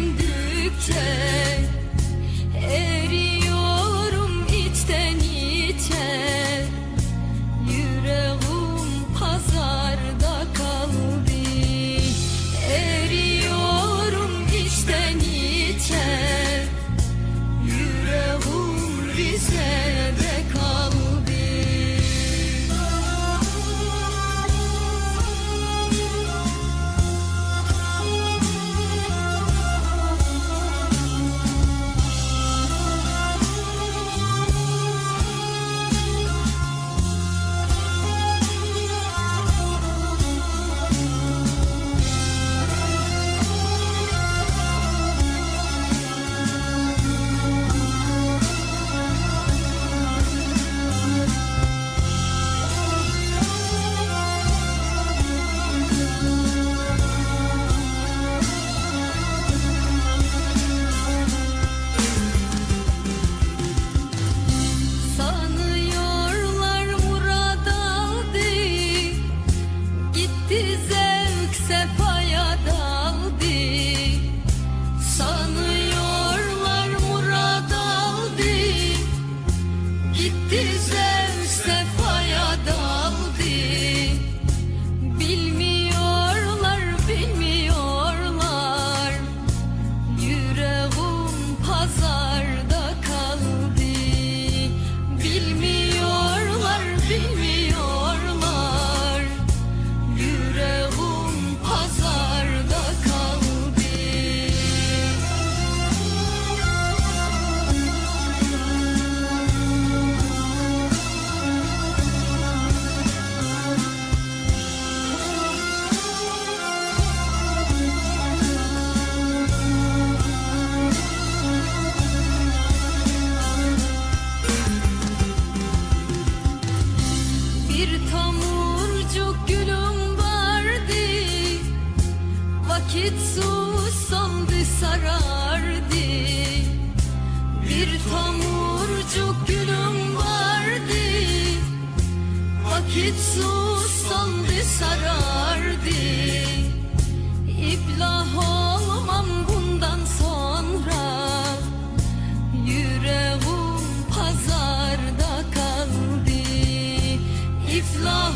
düşündükçe Hiç sussaldı sarardı. İblah olmam bundan sonra. Yüreğim pazarda kaldı. İflah